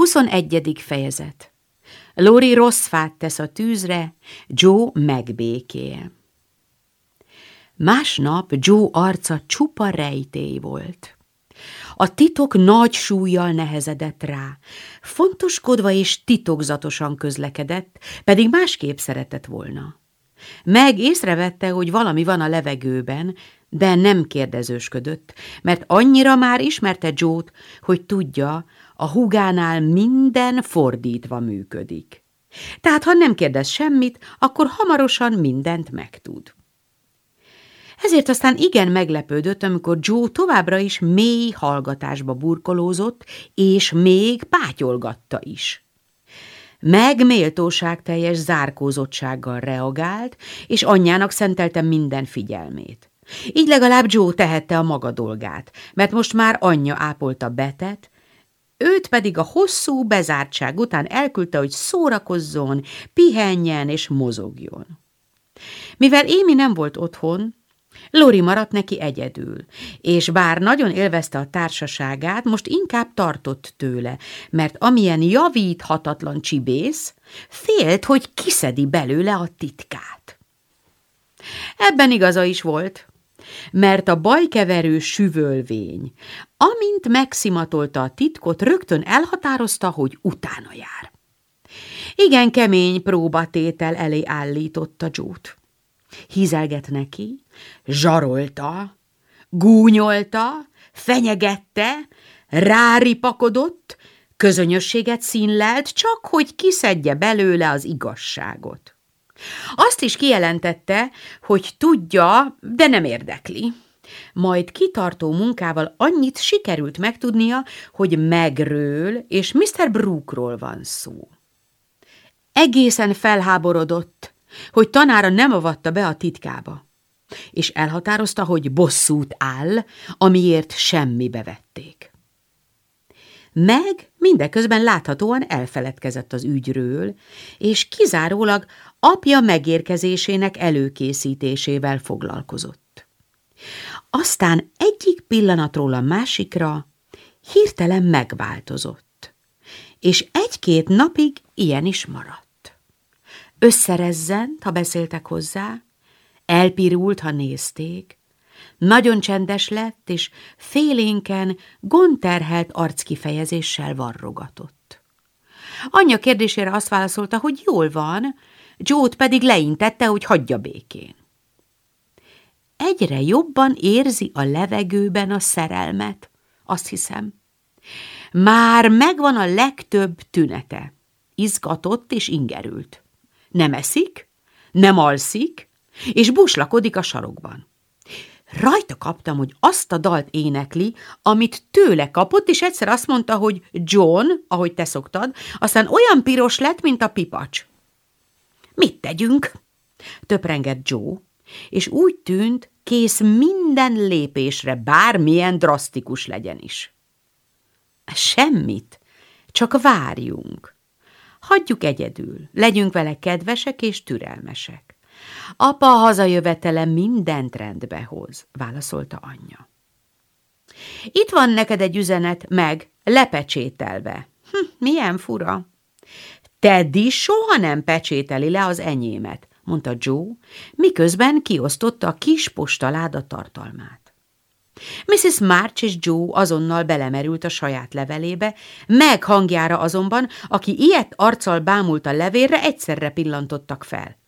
21. fejezet Lori rossz fát tesz a tűzre, Joe megbékél. Másnap Joe arca csupa rejtély volt. A titok nagy súlyjal nehezedett rá, fontoskodva és titokzatosan közlekedett, pedig másképp szeretett volna. Meg észrevette, hogy valami van a levegőben, de nem kérdezősködött, mert annyira már ismerte Joe-t, hogy tudja, a hugánál minden fordítva működik. Tehát, ha nem kérdez semmit, akkor hamarosan mindent megtud. Ezért aztán igen meglepődött, amikor Joe továbbra is mély hallgatásba burkolózott, és még pátyolgatta is. Meg méltóságteljes zárkózottsággal reagált, és anyjának szentelte minden figyelmét. Így legalább Joe tehette a maga dolgát, mert most már anyja ápolta betet, őt pedig a hosszú bezártság után elküldte, hogy szórakozzon, pihenjen és mozogjon. Mivel Émi nem volt otthon, Lori maradt neki egyedül, és bár nagyon élvezte a társaságát, most inkább tartott tőle, mert amilyen javíthatatlan csibész, félt, hogy kiszedi belőle a titkát. Ebben igaza is volt, mert a bajkeverő süvölvény, amint megszimatolta a titkot, rögtön elhatározta, hogy utána jár. Igen kemény próbatétel elé állította Jót. Hízelget neki, zsarolta, gúnyolta, fenyegette, ráripakodott, közönösséget színlelt, csak hogy kiszedje belőle az igazságot. Azt is kijelentette, hogy tudja, de nem érdekli. Majd kitartó munkával annyit sikerült megtudnia, hogy Megről és Mr. Brookról van szó. Egészen felháborodott, hogy tanára nem avatta be a titkába, és elhatározta, hogy bosszút áll, amiért semmibe vették. Meg mindeközben láthatóan elfeledkezett az ügyről, és kizárólag apja megérkezésének előkészítésével foglalkozott. Aztán egyik pillanatról a másikra hirtelen megváltozott, és egy-két napig ilyen is maradt. Összerezzent, ha beszéltek hozzá, elpirult, ha nézték, nagyon csendes lett, és félénken, gondterhelt arckifejezéssel varrogatott. Anyja kérdésére azt válaszolta, hogy jól van, Jót pedig leintette, hogy hagyja békén. Egyre jobban érzi a levegőben a szerelmet, azt hiszem. Már megvan a legtöbb tünete. Izgatott és ingerült. Nem eszik, nem alszik, és buslakodik a sarokban. Rajta kaptam, hogy azt a dalt énekli, amit tőle kapott, és egyszer azt mondta, hogy John, ahogy te szoktad, aztán olyan piros lett, mint a pipacs. Mit tegyünk? Töprengett Joe, és úgy tűnt, kész minden lépésre, bármilyen drasztikus legyen is. Semmit, csak várjunk. Hagyjuk egyedül, legyünk vele kedvesek és türelmesek. Apa hazajövetele mindent rendbe hoz, válaszolta anyja. Itt van neked egy üzenet, meg, lepecsételve. Hm, milyen fura. Teddy soha nem pecsételi le az enyémet, mondta Joe, miközben kiosztotta a kis postaláda tartalmát. Mrs. March és Joe azonnal belemerült a saját levelébe, meg hangjára azonban, aki ilyet arccal bámult a levélre, egyszerre pillantottak fel.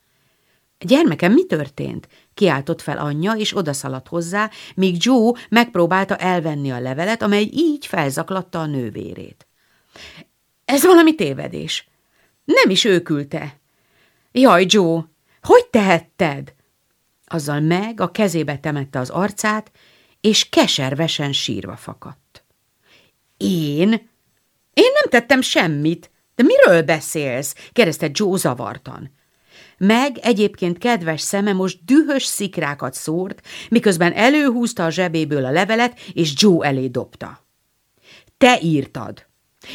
Gyermekem, mi történt? Kiáltott fel anyja, és odaszaladt hozzá, míg Joe megpróbálta elvenni a levelet, amely így felzaklatta a nővérét. Ez valami tévedés. Nem is ő küldte. Jaj, Joe, hogy tehetted? Azzal meg a kezébe temette az arcát, és keservesen sírva fakadt. Én? Én nem tettem semmit. De miről beszélsz? kérdezte Joe zavartan. Meg egyébként kedves szeme most dühös szikrákat szórt, miközben előhúzta a zsebéből a levelet, és Joe elé dobta. Te írtad,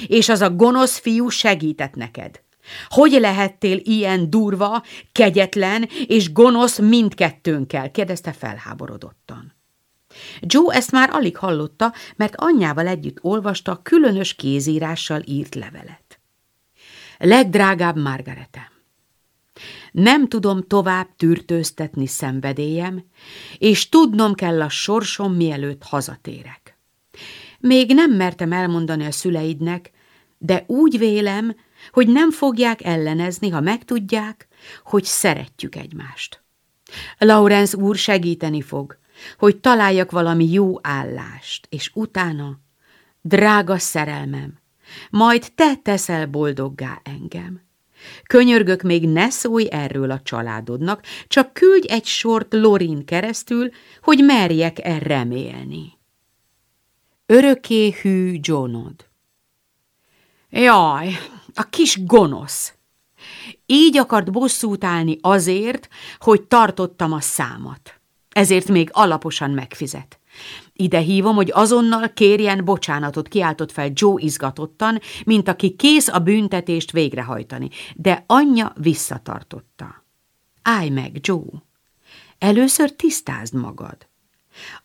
és az a gonosz fiú segített neked. Hogy lehettél ilyen durva, kegyetlen és gonosz mindkettőnkkel? kérdezte felháborodottan. Joe ezt már alig hallotta, mert anyjával együtt olvasta különös kézírással írt levelet. Legdrágább Margaretem! Nem tudom tovább tűrtőztetni szenvedélyem, és tudnom kell a sorsom, mielőtt hazatérek. Még nem mertem elmondani a szüleidnek, de úgy vélem, hogy nem fogják ellenezni, ha megtudják, hogy szeretjük egymást. Laurence úr segíteni fog, hogy találjak valami jó állást, és utána, drága szerelmem, majd te teszel boldoggá engem. Könyörgök még ne szólj erről a családodnak, csak küldj egy sort Lorin keresztül, hogy merjek el remélni. Öröké hű Johnod. Jaj, a kis gonosz! Így akart bosszút állni azért, hogy tartottam a számat. Ezért még alaposan megfizet. Ide hívom, hogy azonnal kérjen bocsánatot, kiáltott fel Joe izgatottan, mint aki kész a büntetést végrehajtani, de anyja visszatartotta. Állj meg, Joe! Először tisztázd magad.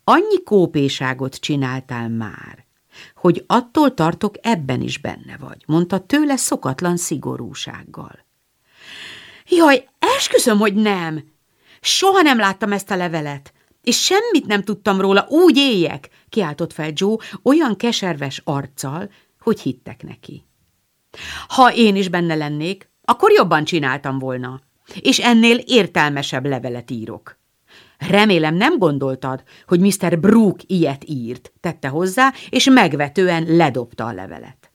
Annyi kópéságot csináltál már, hogy attól tartok ebben is benne vagy, mondta tőle szokatlan szigorúsággal. Jaj, esküszöm, hogy nem! Soha nem láttam ezt a levelet, és semmit nem tudtam róla, úgy éljek, kiáltott fel Joe olyan keserves arccal, hogy hittek neki. Ha én is benne lennék, akkor jobban csináltam volna, és ennél értelmesebb levelet írok. Remélem nem gondoltad, hogy Mr. Brooke ilyet írt, tette hozzá, és megvetően ledobta a levelet.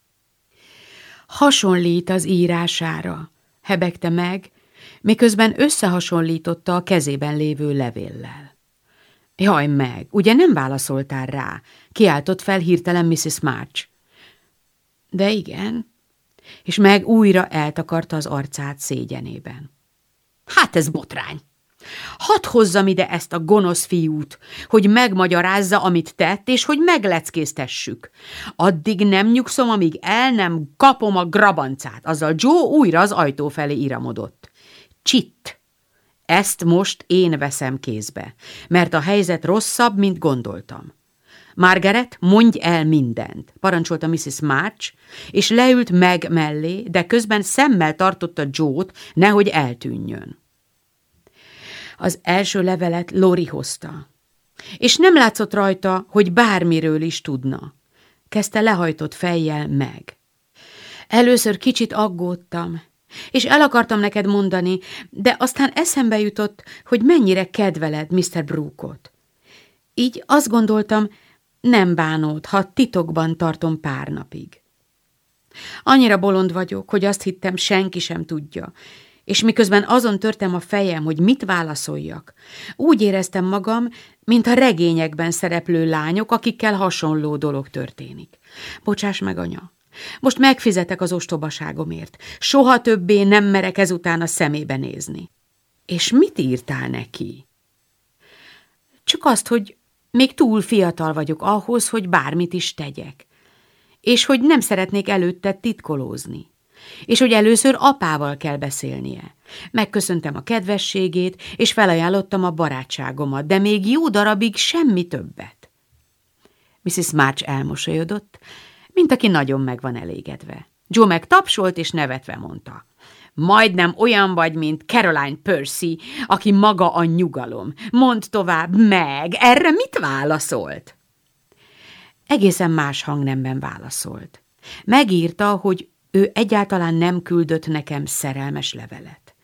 Hasonlít az írására, hebegte meg, miközben összehasonlította a kezében lévő levéllel. Jaj meg, ugye nem válaszoltál rá? Kiáltott fel hirtelen Mrs. March. De igen, és meg újra eltakarta az arcát szégyenében. Hát ez botrány! Hadd hozzam ide ezt a gonosz fiút, hogy megmagyarázza, amit tett, és hogy megleckéztessük. Addig nem nyugszom, amíg el nem kapom a grabancát. Azzal Joe újra az ajtó felé iramodott. Csitt! Ezt most én veszem kézbe, mert a helyzet rosszabb, mint gondoltam. Margaret, mondj el mindent, parancsolta Mrs. March, és leült meg mellé, de közben szemmel tartotta Joe-t, nehogy eltűnjön. Az első levelet Lori hozta, és nem látszott rajta, hogy bármiről is tudna. Kezdte lehajtott fejjel meg. Először kicsit aggódtam, és el akartam neked mondani, de aztán eszembe jutott, hogy mennyire kedveled Mr. Brookot. Így azt gondoltam, nem bánod, ha titokban tartom pár napig. Annyira bolond vagyok, hogy azt hittem, senki sem tudja, és miközben azon törtem a fejem, hogy mit válaszoljak, úgy éreztem magam, mint a regényekben szereplő lányok, akikkel hasonló dolog történik. Bocsáss meg, anya, most megfizetek az ostobaságomért. Soha többé nem merek ezután a szemébe nézni. És mit írtál neki? Csak azt, hogy még túl fiatal vagyok ahhoz, hogy bármit is tegyek. És hogy nem szeretnék előtte titkolózni. És hogy először apával kell beszélnie. Megköszöntem a kedvességét, és felajánlottam a barátságomat, de még jó darabig semmi többet. Mrs. March elmosolyodott, mint aki nagyon meg van elégedve. Joe meg tapsolt és nevetve mondta. Majdnem olyan vagy, mint Caroline Percy, aki maga a nyugalom. Mond tovább, meg, erre mit válaszolt? Egészen más hangnemben válaszolt. Megírta, hogy ő egyáltalán nem küldött nekem szerelmes levelet.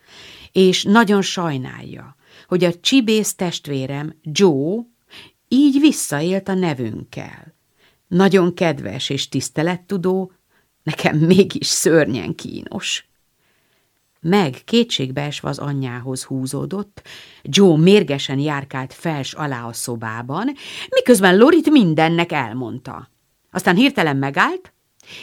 És nagyon sajnálja, hogy a csibész testvérem, Joe, így visszaélt a nevünkkel nagyon kedves és tisztelettudó, nekem mégis szörnyen kínos. Meg kétségbeesve az anyjához húzódott, Joe mérgesen járkált fels alá a szobában, miközben Lorit mindennek elmondta. Aztán hirtelen megállt,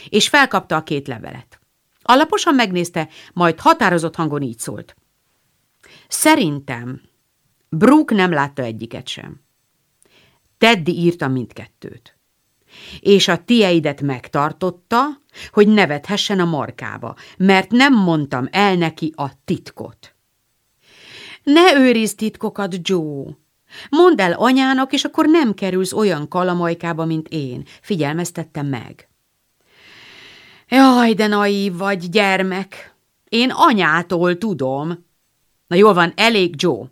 és felkapta a két levelet. Alaposan megnézte, majd határozott hangon így szólt. Szerintem Brooke nem látta egyiket sem. Teddy írta mindkettőt és a tieidet megtartotta, hogy nevethessen a markába, mert nem mondtam el neki a titkot. Ne őrizd titkokat, Joe! Mondd el anyának, és akkor nem kerülsz olyan kalamajkába, mint én, figyelmeztette meg. Jaj, de naív vagy, gyermek! Én anyától tudom. Na jól van, elég, Joe.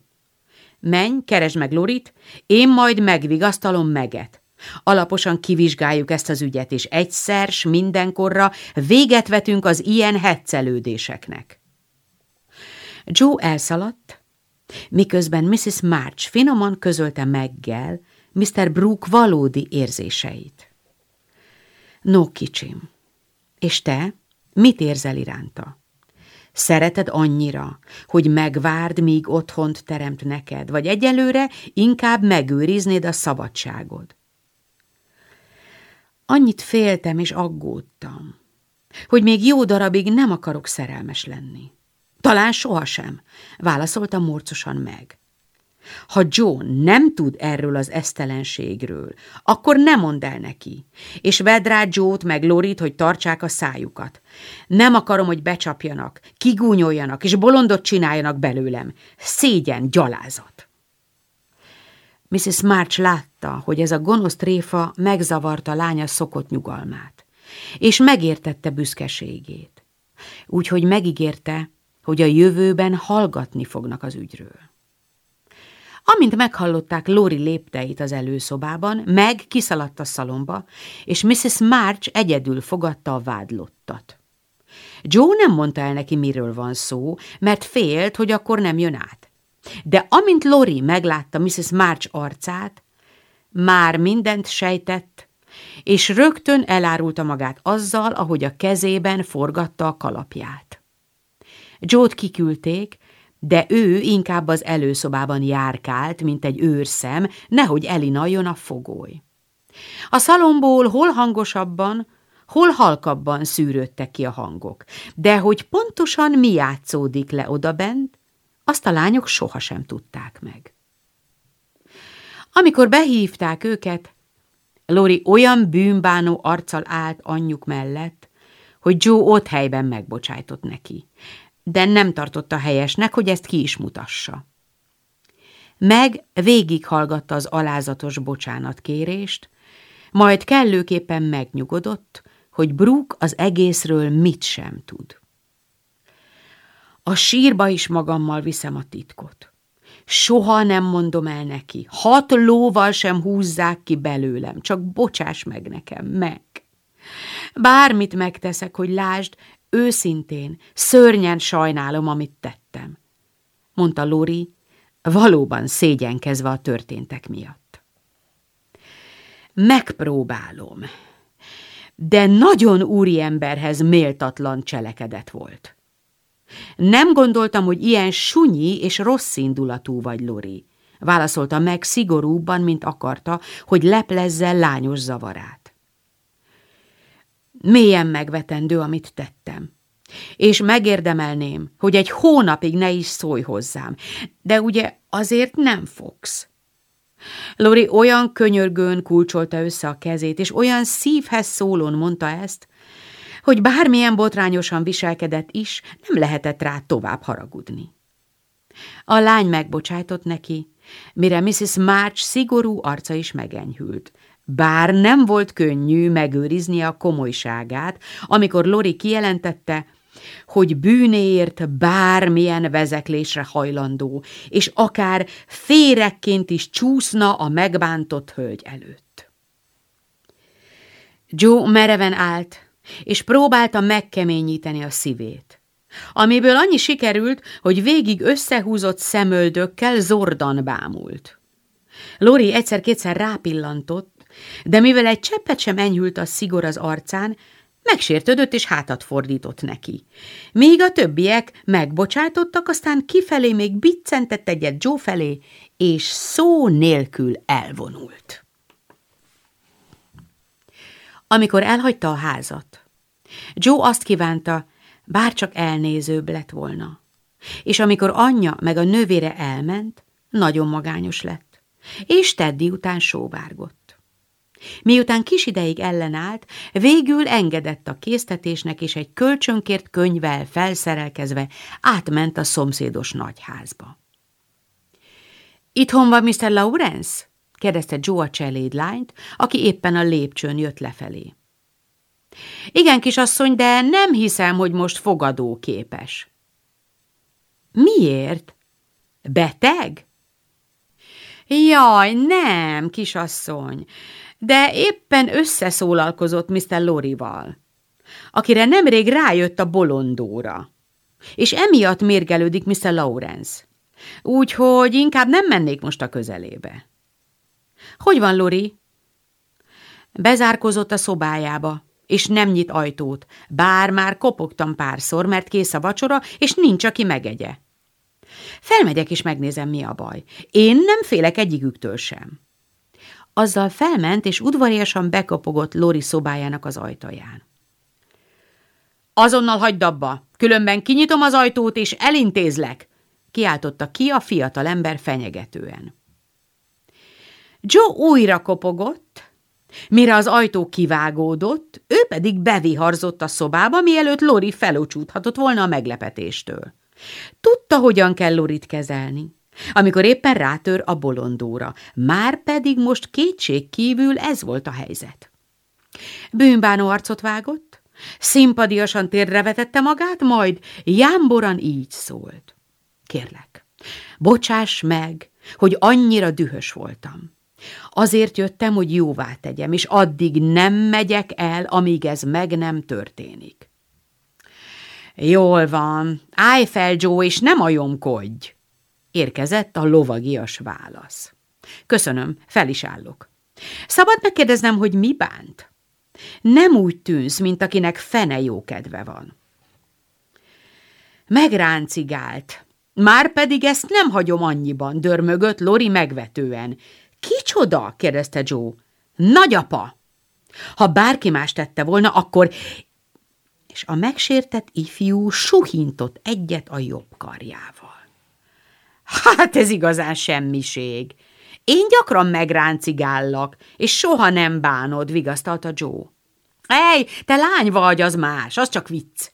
Menj, keresd meg Lorit, én majd megvigasztalom meget. Alaposan kivizsgáljuk ezt az ügyet, és egyszer s mindenkorra véget vetünk az ilyen hetszelődéseknek. Joe elszaladt, miközben Mrs. March finoman közölte meggel Mr. Brooke valódi érzéseit. No, kicsim, és te mit érzel iránta? Szereted annyira, hogy megvárd, míg otthont teremt neked, vagy egyelőre inkább megőriznéd a szabadságod. Annyit féltem és aggódtam, hogy még jó darabig nem akarok szerelmes lenni. Talán sohasem, válaszolta morcosan meg. Ha Joe nem tud erről az esztelenségről, akkor ne mondd el neki, és vedd rá Joe-t meg Lorit, hogy tartsák a szájukat. Nem akarom, hogy becsapjanak, kigúnyoljanak, és bolondot csináljanak belőlem. Szégyen, gyalázat. Mrs. March látta, hogy ez a gonosz tréfa megzavarta lánya szokott nyugalmát, és megértette büszkeségét. Úgyhogy megígérte, hogy a jövőben hallgatni fognak az ügyről. Amint meghallották Lori lépteit az előszobában, meg kiszaladt a szalomba, és Mrs. March egyedül fogadta a vádlottat. Joe nem mondta el neki, miről van szó, mert félt, hogy akkor nem jön át. De amint Lori meglátta Mrs. March arcát, már mindent sejtett, és rögtön elárulta magát azzal, ahogy a kezében forgatta a kalapját. Joe-t kiküldték, de ő inkább az előszobában járkált, mint egy őrszem, nehogy elinaljon a fogoly. A szalomból hol hangosabban, hol halkabban szűrődtek ki a hangok, de hogy pontosan mi játszódik le odabent, azt a lányok sohasem tudták meg. Amikor behívták őket, Lori olyan bűnbánó arccal állt anyjuk mellett, hogy Joe ott helyben megbocsájtott neki de nem tartotta helyesnek, hogy ezt ki is mutassa. Meg végighallgatta az alázatos bocsánatkérést, majd kellőképpen megnyugodott, hogy Brooke az egészről mit sem tud. A sírba is magammal viszem a titkot. Soha nem mondom el neki, hat lóval sem húzzák ki belőlem, csak bocsáss meg nekem, meg. Bármit megteszek, hogy lásd, Őszintén, szörnyen sajnálom, amit tettem, mondta Lori, valóban szégyenkezve a történtek miatt. Megpróbálom, de nagyon úriemberhez méltatlan cselekedet volt. Nem gondoltam, hogy ilyen sunyi és rossz indulatú vagy, Lori, válaszolta meg szigorúbban, mint akarta, hogy leplezze lányos zavarát. Mélyen megvetendő, amit tettem. És megérdemelném, hogy egy hónapig ne is szólj hozzám, de ugye azért nem fogsz. Lori olyan könyörgőn kulcsolta össze a kezét, és olyan szívhez szólón mondta ezt, hogy bármilyen botrányosan viselkedett is, nem lehetett rá tovább haragudni. A lány megbocsájtott neki, mire Mrs. March szigorú arca is megenyhült, bár nem volt könnyű megőrizni a komolyságát, amikor Lori kijelentette, hogy bűnéért bármilyen vezeklésre hajlandó, és akár férekként is csúszna a megbántott hölgy előtt. Joe mereven állt, és próbálta megkeményíteni a szívét, amiből annyi sikerült, hogy végig összehúzott szemöldökkel zordan bámult. Lori egyszer-kétszer rápillantott, de mivel egy cseppet sem enyhült a szigor az arcán, megsértődött és hátat fordított neki. Míg a többiek megbocsájtottak, aztán kifelé még biccentett egyet Joe felé, és szó nélkül elvonult. Amikor elhagyta a házat, Joe azt kívánta, bárcsak elnézőbb lett volna. És amikor anyja meg a nővére elment, nagyon magányos lett, és Teddy után sóvárgott. Miután kis ideig ellenállt, végül engedett a késztetésnek, és egy kölcsönkért könyvvel felszerelkezve átment a szomszédos nagyházba. Itthon van Mr. Lawrence? kérdezte Joe a cseléd lányt, aki éppen a lépcsőn jött lefelé. Igen, kisasszony, de nem hiszem, hogy most fogadóképes. Miért? Beteg? Jaj, nem, kisasszony, de éppen összeszólalkozott Mr. Lorival, akire nemrég rájött a bolondóra, és emiatt mérgelődik Mr. Lawrence. Úgyhogy inkább nem mennék most a közelébe. Hogy van, Lori? Bezárkozott a szobájába, és nem nyit ajtót, bár már kopogtam párszor, mert kész a vacsora, és nincs, aki megegye. Felmegyek és megnézem, mi a baj. Én nem félek egyiküktől sem. Azzal felment, és udvariasan bekopogott Lori szobájának az ajtaján. Azonnal hagyd abba, különben kinyitom az ajtót, és elintézlek, kiáltotta ki a fiatal fenyegetően. Joe újra kopogott, mire az ajtó kivágódott, ő pedig beviharzott a szobába, mielőtt Lori felocsúthatott volna a meglepetéstől. Tudta, hogyan kell Lorit kezelni, amikor éppen rátör a bolondóra, már pedig most kétség kívül ez volt a helyzet. Bűnbánó arcot vágott, szimpadiasan térdre vetette magát, majd jámboran így szólt. Kérlek, bocsáss meg, hogy annyira dühös voltam. Azért jöttem, hogy jóvá tegyem, és addig nem megyek el, amíg ez meg nem történik. Jól van, állj fel, Joe, és nem ajomkodj! Érkezett a lovagias válasz. Köszönöm, fel is állok. Szabad megkérdeznem, hogy mi bánt? Nem úgy tűnsz, mint akinek fene jó kedve van. Megráncigált. Már pedig ezt nem hagyom annyiban, dörmögött Lori megvetően. Kicsoda? kérdezte Joe. Nagyapa! Ha bárki más tette volna, akkor és a megsértett ifjú suhintott egyet a jobb karjával. Hát ez igazán semmiség. Én gyakran megráncigállak, és soha nem bánod, vigasztalta Joe. Ej, te lány vagy, az más, az csak vicc.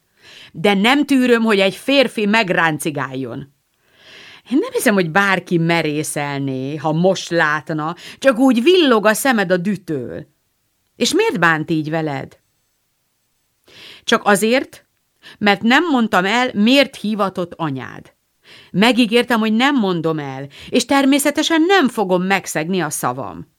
De nem tűröm, hogy egy férfi megráncigáljon. Én nem hiszem, hogy bárki merészelné, ha most látna, csak úgy villog a szemed a dütől. És miért bánt így veled? Csak azért, mert nem mondtam el, miért hívatott anyád. Megígértem, hogy nem mondom el, és természetesen nem fogom megszegni a szavam.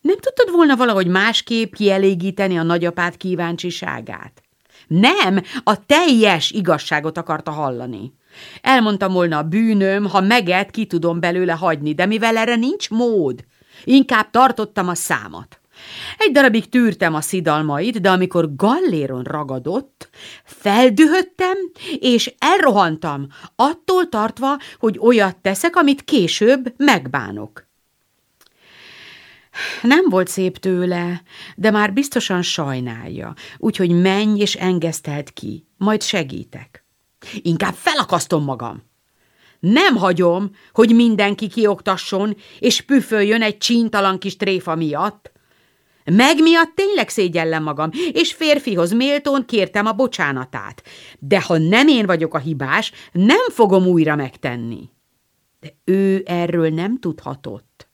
Nem tudtad volna valahogy másképp kielégíteni a nagyapád kíváncsiságát? Nem, a teljes igazságot akarta hallani. Elmondtam volna a bűnöm, ha meget, ki tudom belőle hagyni, de mivel erre nincs mód, inkább tartottam a számot. Egy darabig tűrtem a szidalmait, de amikor galléron ragadott, feldühöttem, és elrohantam, attól tartva, hogy olyat teszek, amit később megbánok. Nem volt szép tőle, de már biztosan sajnálja, úgyhogy menj és engeszteld ki, majd segítek. Inkább felakasztom magam. Nem hagyom, hogy mindenki kioktasson, és püföljön egy csíntalan kis tréfa miatt, meg miatt tényleg szégyellem magam, és férfihoz méltón kértem a bocsánatát. De ha nem én vagyok a hibás, nem fogom újra megtenni. De ő erről nem tudhatott.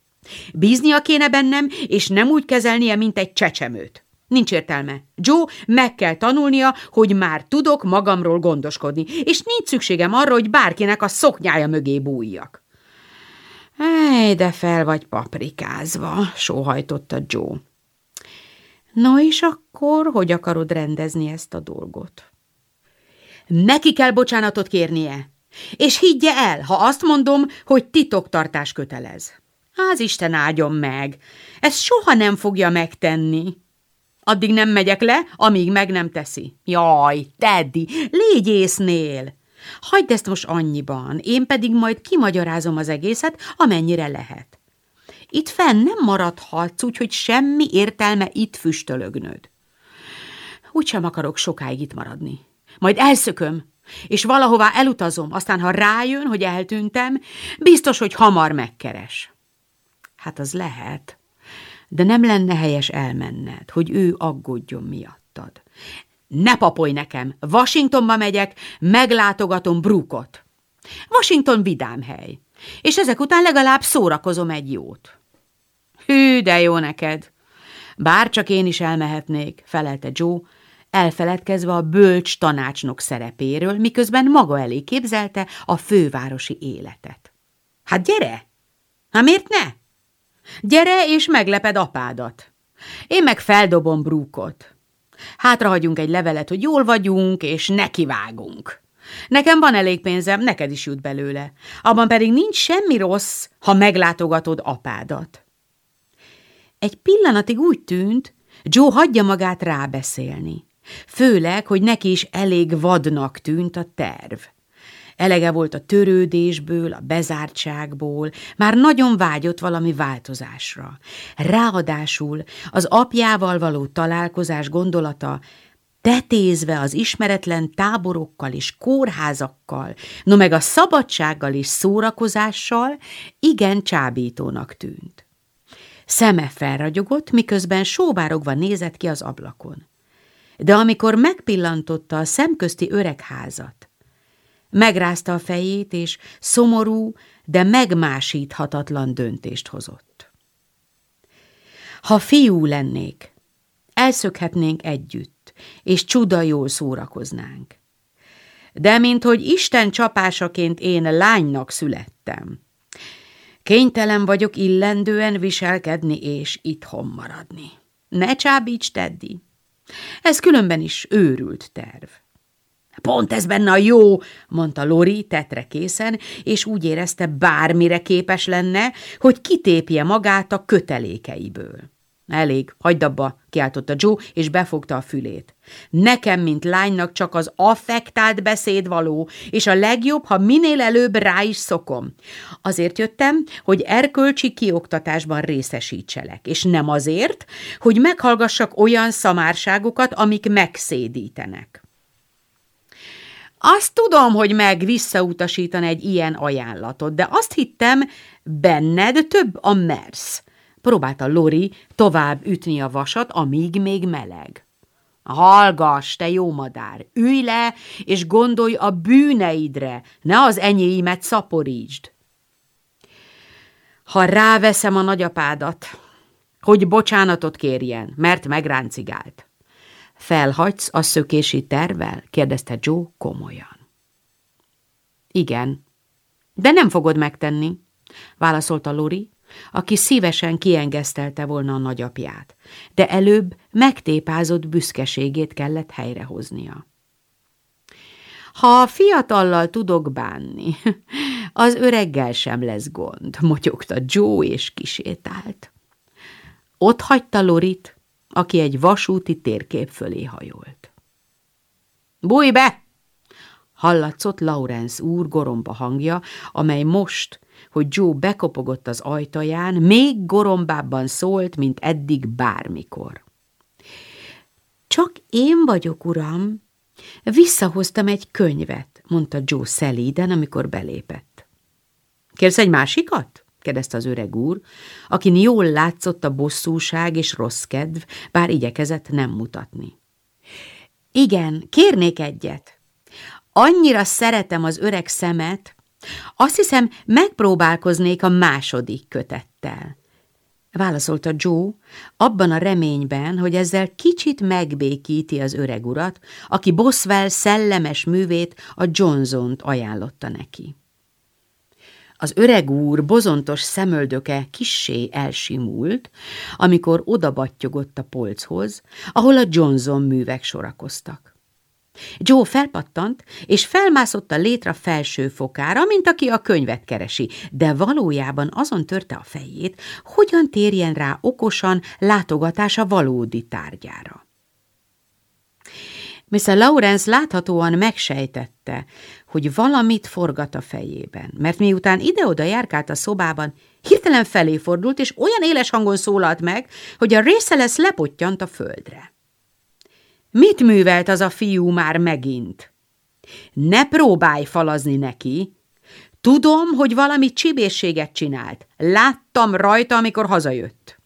Bíznia kéne bennem, és nem úgy kezelnie, mint egy csecsemőt. Nincs értelme. Joe, meg kell tanulnia, hogy már tudok magamról gondoskodni, és nincs szükségem arra, hogy bárkinek a szoknyája mögé bújjak. Ej, de fel vagy paprikázva, sóhajtotta Joe. Na és akkor hogy akarod rendezni ezt a dolgot? Neki kell bocsánatot kérnie, és higgye el, ha azt mondom, hogy titoktartás kötelez. Az Isten áldjon meg, ezt soha nem fogja megtenni. Addig nem megyek le, amíg meg nem teszi. Jaj, Teddy, légy észnél! Hagyd ezt most annyiban, én pedig majd kimagyarázom az egészet, amennyire lehet. Itt fenn nem maradhatsz, úgyhogy semmi értelme itt füstölögnöd. Úgysem akarok sokáig itt maradni. Majd elszököm, és valahová elutazom, aztán ha rájön, hogy eltűntem, biztos, hogy hamar megkeres. Hát az lehet, de nem lenne helyes elmenned, hogy ő aggódjon miattad. Ne papolj nekem, Washingtonba megyek, meglátogatom Brookot. Washington vidám hely. és ezek után legalább szórakozom egy jót. Hű, de jó neked! Bár csak én is elmehetnék, felelte Joe, elfeledkezve a bölcs tanácsnok szerepéről, miközben maga elé képzelte a fővárosi életet. Hát gyere! Hát miért ne? Gyere és megleped apádat. Én meg feldobom Brúkot. Hátrahagyunk egy levelet, hogy jól vagyunk, és nekivágunk. Nekem van elég pénzem, neked is jut belőle. Abban pedig nincs semmi rossz, ha meglátogatod apádat. Egy pillanatig úgy tűnt, Joe hagyja magát rábeszélni. Főleg, hogy neki is elég vadnak tűnt a terv. Elege volt a törődésből, a bezártságból, már nagyon vágyott valami változásra. Ráadásul az apjával való találkozás gondolata tetézve az ismeretlen táborokkal és kórházakkal, no meg a szabadsággal és szórakozással igen csábítónak tűnt. Szeme felragyogott, miközben sóvárogva nézett ki az ablakon. De amikor megpillantotta a szemközti öregházat, megrázta a fejét, és szomorú, de megmásíthatatlan döntést hozott. Ha fiú lennék, elszökhetnénk együtt, és csuda jól szórakoznánk. De mint hogy Isten csapásaként én lánynak születtem, Kénytelen vagyok illendően viselkedni és itthon maradni. Ne csábíts, Teddy! Ez különben is őrült terv. Pont ez benne a jó, mondta Lori tetre készen, és úgy érezte bármire képes lenne, hogy kitépje magát a kötelékeiből. Elég, hagyd abba, kiáltotta Joe, és befogta a fülét. Nekem, mint lánynak csak az affektált beszéd való, és a legjobb, ha minél előbb rá is szokom. Azért jöttem, hogy erkölcsi kioktatásban részesítselek, és nem azért, hogy meghallgassak olyan szamárságokat, amik megszédítenek. Azt tudom, hogy meg visszautasítan egy ilyen ajánlatot, de azt hittem, benned több a mersz. Próbálta Lori tovább ütni a vasat, amíg még meleg. Hallgass, te jó madár, ülj le, és gondolj a bűneidre, ne az enyéimet szaporítsd. Ha ráveszem a nagyapádat, hogy bocsánatot kérjen, mert megráncigált. Felhagysz a szökési tervel? kérdezte Joe komolyan. Igen, de nem fogod megtenni, válaszolta Lori, aki szívesen kiengesztelte volna a nagyapját, de előbb megtépázott büszkeségét kellett helyrehoznia. Ha a fiatallal tudok bánni, az öreggel sem lesz gond, motyogta Joe és kisétált. Ott hagyta Lorit, aki egy vasúti térkép fölé hajolt. Bújj be! Hallatszott Laurence úr goromba hangja, amely most hogy Joe bekopogott az ajtaján, még gorombábban szólt, mint eddig bármikor. Csak én vagyok, uram. Visszahoztam egy könyvet, mondta Joe szelíden, amikor belépett. Kérsz egy másikat? kérdezte az öreg úr, akin jól látszott a bosszúság és rossz kedv, bár igyekezett nem mutatni. Igen, kérnék egyet. Annyira szeretem az öreg szemet, azt hiszem, megpróbálkoznék a második kötettel. Válaszolta Joe, abban a reményben, hogy ezzel kicsit megbékíti az öreg urat, aki Boswell szellemes művét, a Johnson-t ajánlotta neki. Az öreg úr bozontos szemöldöke kissé elsimult, amikor odabattyogott a polchoz, ahol a Johnson művek sorakoztak. Joe felpattant, és felmászott a létre felső fokára, mint aki a könyvet keresi, de valójában azon törte a fejét, hogyan térjen rá okosan látogatása valódi tárgyára. Mr. Lawrence láthatóan megsejtette, hogy valamit forgat a fejében, mert miután ide-oda járkált a szobában, hirtelen felé fordult, és olyan éles hangon szólalt meg, hogy a része lesz lepottyant a földre. Mit művelt az a fiú már megint? Ne próbálj falazni neki. Tudom, hogy valami csibészséget csinált. Láttam rajta, amikor hazajött.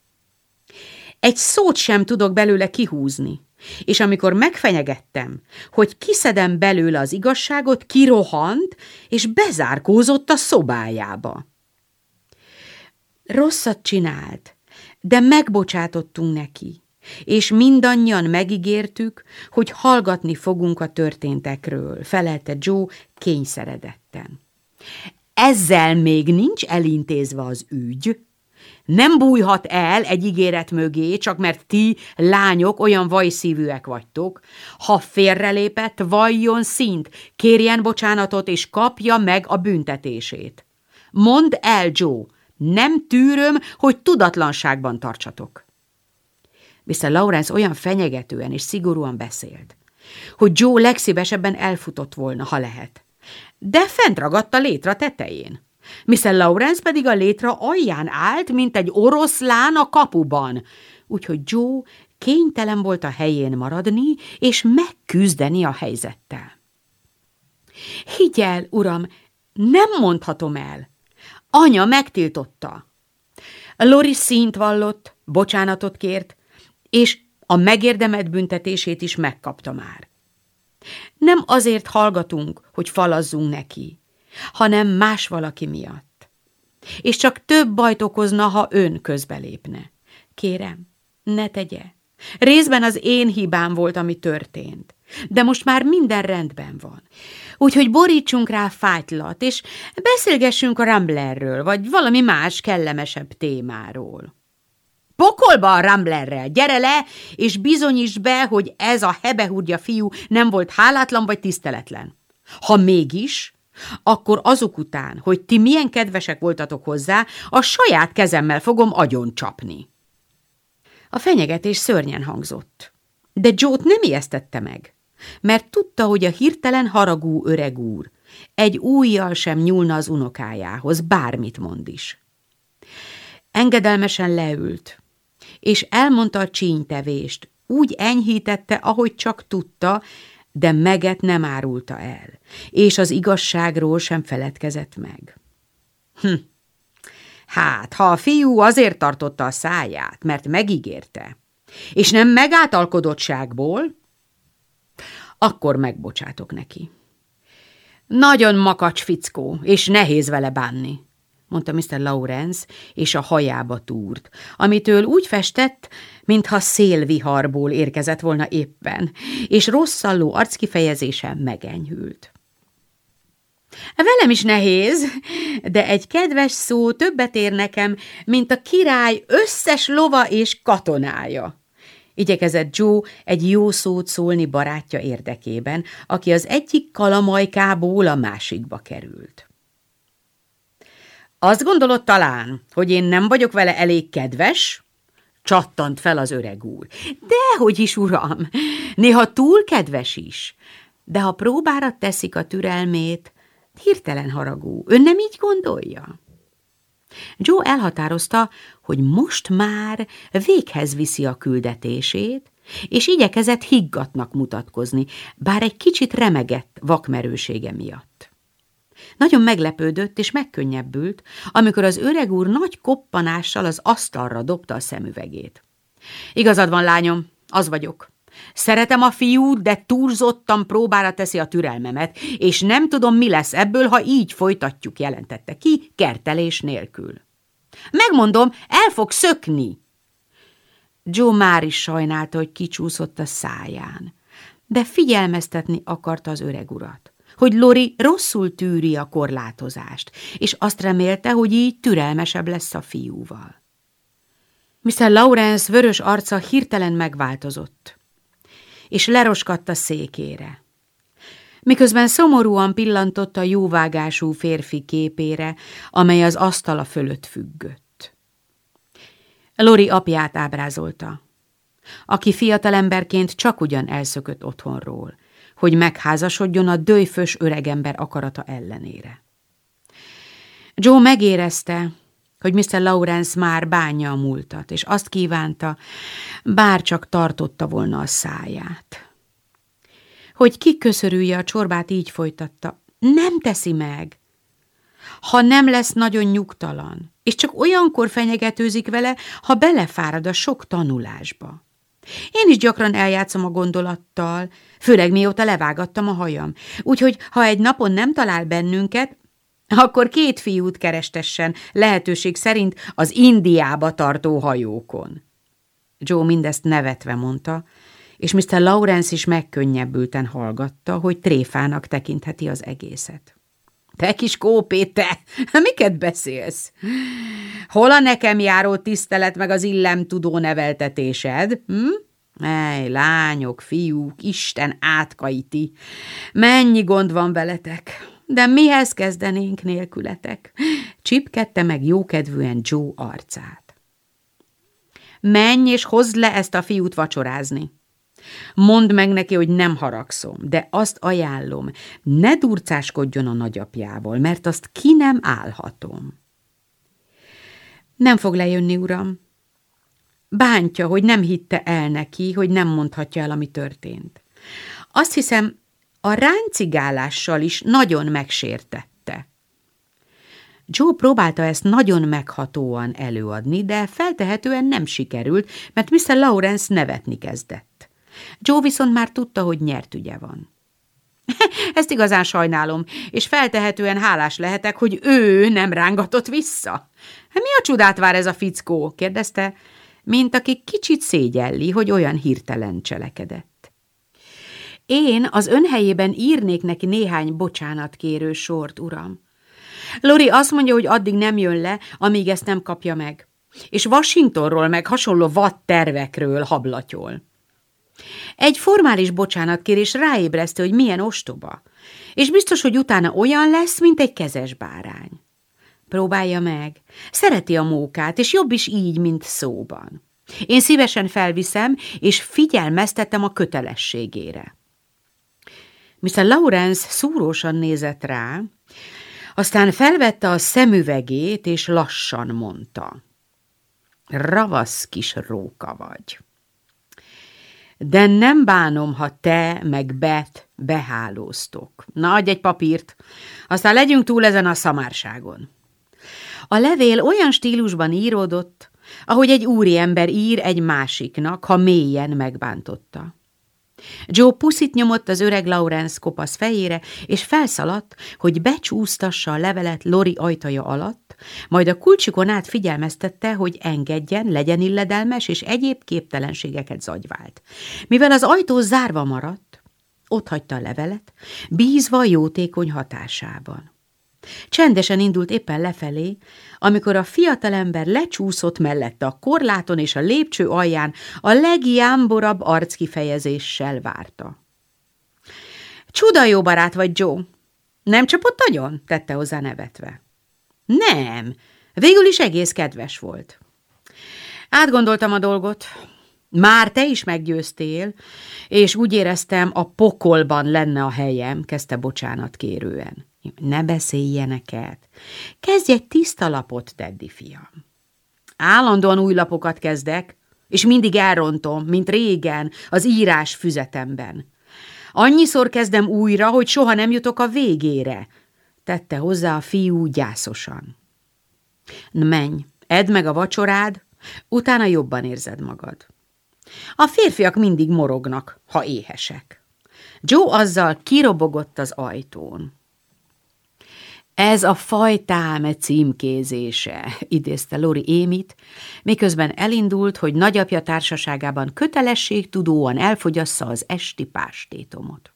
Egy szót sem tudok belőle kihúzni. és amikor megfenyegettem, hogy kiszedem belőle az igazságot, kirohant, és bezárkózott a szobájába. Rosszat csinált, de megbocsátottunk neki, és mindannyian megígértük, hogy hallgatni fogunk a történtekről, felelte Joe kényszeredetten. Ezzel még nincs elintézve az ügy, nem bújhat el egy ígéret mögé, csak mert ti, lányok, olyan vajszívűek vagytok. Ha félrelépett, valljon szint, kérjen bocsánatot, és kapja meg a büntetését. Mondd el, Joe, nem tűröm, hogy tudatlanságban tartsatok. Mr. Lawrence olyan fenyegetően és szigorúan beszélt, hogy Joe legszívesebben elfutott volna, ha lehet. De fent ragadt a létra tetején. Mr. Lawrence pedig a létra alján állt, mint egy oroszlán a kapuban, úgyhogy Joe kénytelen volt a helyén maradni és megküzdeni a helyzettel. Higgyel, uram, nem mondhatom el. Anya megtiltotta. Lori színt vallott, bocsánatot kért, és a megérdemelt büntetését is megkapta már. Nem azért hallgatunk, hogy falazzunk neki hanem más valaki miatt. És csak több bajt okozna, ha ön közbelépne. Kérem, ne tegye. Részben az én hibám volt, ami történt. De most már minden rendben van. Úgyhogy borítsunk rá fájtlat, és beszélgessünk a Ramblerről, vagy valami más kellemesebb témáról. Pokolba a Ramblerrel, gyere le, és bizonyítsd be, hogy ez a hebehúrja fiú nem volt hálátlan vagy tiszteletlen. Ha mégis, akkor azok után, hogy ti milyen kedvesek voltatok hozzá, a saját kezemmel fogom agyon csapni. A fenyegetés szörnyen hangzott, de Jót nem ijesztette meg, mert tudta, hogy a hirtelen haragú öreg úr egy újjal sem nyúlna az unokájához, bármit mond is. Engedelmesen leült, és elmondta a csínytevést, úgy enyhítette, ahogy csak tudta, de meget nem árulta el, és az igazságról sem feledkezett meg. Hm. Hát, ha a fiú azért tartotta a száját, mert megígérte, és nem megátalkodottságból, akkor megbocsátok neki. Nagyon makacs fickó, és nehéz vele bánni mondta Mr. Lawrence, és a hajába túrt, amitől úgy festett, mintha szélviharból érkezett volna éppen, és rosszalló arckifejezése megenyhült. Velem is nehéz, de egy kedves szó többet ér nekem, mint a király összes lova és katonája. Igyekezett Joe egy jó szót szólni barátja érdekében, aki az egyik kalamajkából a másikba került. Azt gondolod talán, hogy én nem vagyok vele elég kedves? Csattant fel az öreg úr. Dehogy is, uram, néha túl kedves is. De ha próbára teszik a türelmét, hirtelen haragú. Ön nem így gondolja? Joe elhatározta, hogy most már véghez viszi a küldetését, és igyekezett higgatnak mutatkozni, bár egy kicsit remegett vakmerősége miatt. Nagyon meglepődött és megkönnyebbült, amikor az öreg úr nagy koppanással az asztalra dobta a szemüvegét. Igazad van, lányom, az vagyok. Szeretem a fiút, de túlzottan próbára teszi a türelmemet, és nem tudom, mi lesz ebből, ha így folytatjuk, jelentette ki, kertelés nélkül. Megmondom, el fog szökni. Joe már is sajnálta, hogy kicsúszott a száján, de figyelmeztetni akarta az öreg urat hogy Lori rosszul tűri a korlátozást, és azt remélte, hogy így türelmesebb lesz a fiúval. Mr. Lawrence vörös arca hirtelen megváltozott, és leroskadt a székére. Miközben szomorúan pillantott a jóvágású férfi képére, amely az asztala fölött függött. Lori apját ábrázolta, aki fiatalemberként csak ugyan elszökött otthonról, hogy megházasodjon a dőjfös öregember akarata ellenére. Joe megérezte, hogy Mr. Lawrence már bánja a múltat, és azt kívánta, bár csak tartotta volna a száját. Hogy kiköszörülje a csorbát, így folytatta. Nem teszi meg. Ha nem lesz nagyon nyugtalan, és csak olyankor fenyegetőzik vele, ha belefárad a sok tanulásba. Én is gyakran eljátszom a gondolattal, főleg mióta levágattam a hajam. Úgyhogy, ha egy napon nem talál bennünket, akkor két fiút kerestessen, lehetőség szerint az Indiába tartó hajókon. Joe mindezt nevetve mondta, és Mr. Lawrence is megkönnyebbülten hallgatta, hogy tréfának tekintheti az egészet. Te kis kópé, te! Miket beszélsz? Hol a nekem járó tisztelet meg az illem tudó neveltetésed? Hm? Ej, lányok, fiúk, Isten átkajti! Mennyi gond van veletek! De mihez kezdenénk nélkületek? Csipkedte meg jókedvűen Joe arcát. Menj és hozd le ezt a fiút vacsorázni. Mondd meg neki, hogy nem haragszom, de azt ajánlom, ne durcáskodjon a nagyapjával, mert azt ki nem állhatom. Nem fog lejönni, uram. Bántja, hogy nem hitte el neki, hogy nem mondhatja el, ami történt. Azt hiszem, a ráncigálással is nagyon megsértette. Joe próbálta ezt nagyon meghatóan előadni, de feltehetően nem sikerült, mert Mr. Lawrence nevetni kezdett. Joe viszont már tudta, hogy nyert ügye van. Ezt igazán sajnálom, és feltehetően hálás lehetek, hogy ő nem rángatott vissza. Hát mi a csodát vár ez a fickó? kérdezte, mint aki kicsit szégyelli, hogy olyan hirtelen cselekedett. Én az ön helyében írnék neki néhány bocsánatkérő sort, uram. Lori azt mondja, hogy addig nem jön le, amíg ezt nem kapja meg. És Washingtonról meg hasonló vad tervekről hablatyol. Egy formális bocsánatkérés ráébresztő, hogy milyen ostoba, és biztos, hogy utána olyan lesz, mint egy kezes bárány. Próbálja meg. Szereti a mókát, és jobb is így, mint szóban. Én szívesen felviszem, és figyelmeztetem a kötelességére. Mr. Lawrence szúrósan nézett rá, aztán felvette a szemüvegét, és lassan mondta. Ravasz kis róka vagy de nem bánom, ha te meg Bet behálóztok. Na, adj egy papírt, aztán legyünk túl ezen a szamárságon. A levél olyan stílusban íródott, ahogy egy úriember ír egy másiknak, ha mélyen megbántotta. Joe puszit nyomott az öreg Lawrence kopasz fejére, és felszaladt, hogy becsúsztassa a levelet Lori ajtaja alatt, majd a kulcsikon át figyelmeztette, hogy engedjen, legyen illedelmes, és egyéb képtelenségeket zagyvált. Mivel az ajtó zárva maradt, ott hagyta a levelet, bízva a jótékony hatásában. Csendesen indult éppen lefelé, amikor a fiatalember lecsúszott mellette a korláton és a lépcső alján a legjámborabb arckifejezéssel várta. Csuda jó barát vagy, Joe. Nem csapott nagyon? tette hozzá nevetve. Nem, végül is egész kedves volt. Átgondoltam a dolgot. Már te is meggyőztél, és úgy éreztem, a pokolban lenne a helyem, kezdte bocsánat kérően. Ne beszélj ilyeneket. Kezdj egy tiszta lapot, Teddy fiam. Állandóan új lapokat kezdek, és mindig elrontom, mint régen, az írás füzetemben. Annyiszor kezdem újra, hogy soha nem jutok a végére, tette hozzá a fiú gyászosan. Menj, edd meg a vacsorád, utána jobban érzed magad. A férfiak mindig morognak, ha éhesek. Joe azzal kirobogott az ajtón. Ez a fajtám címkézése, idézte Lori Émit, miközben elindult, hogy nagyapja társaságában kötelességtudóan elfogyassza az esti pástétomot.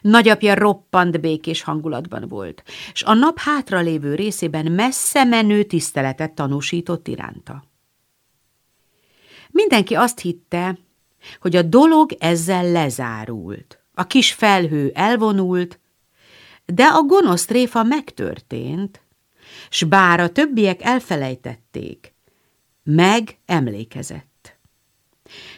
Nagyapja roppant békés hangulatban volt, és a nap hátralévő részében messze menő tiszteletet tanúsított iránta. Mindenki azt hitte, hogy a dolog ezzel lezárult. A kis felhő elvonult, de a gonosz tréfa megtörtént, s bár a többiek elfelejtették, meg emlékezett.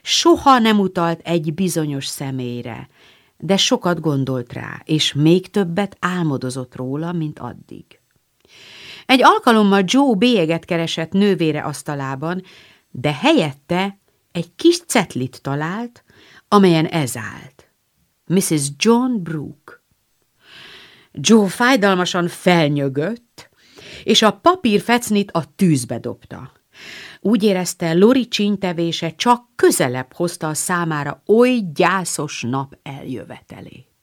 Soha nem utalt egy bizonyos személyre, de sokat gondolt rá, és még többet álmodozott róla, mint addig. Egy alkalommal Joe bélyeget keresett nővére asztalában, de helyette egy kis cetlit talált, amelyen ez állt. Mrs. John Brooke. Joe fájdalmasan felnyögött, és a papírfecnit a tűzbe dobta. Úgy érezte, Lori csíntevése csak közelebb hozta a számára oly gyászos nap eljövetelét.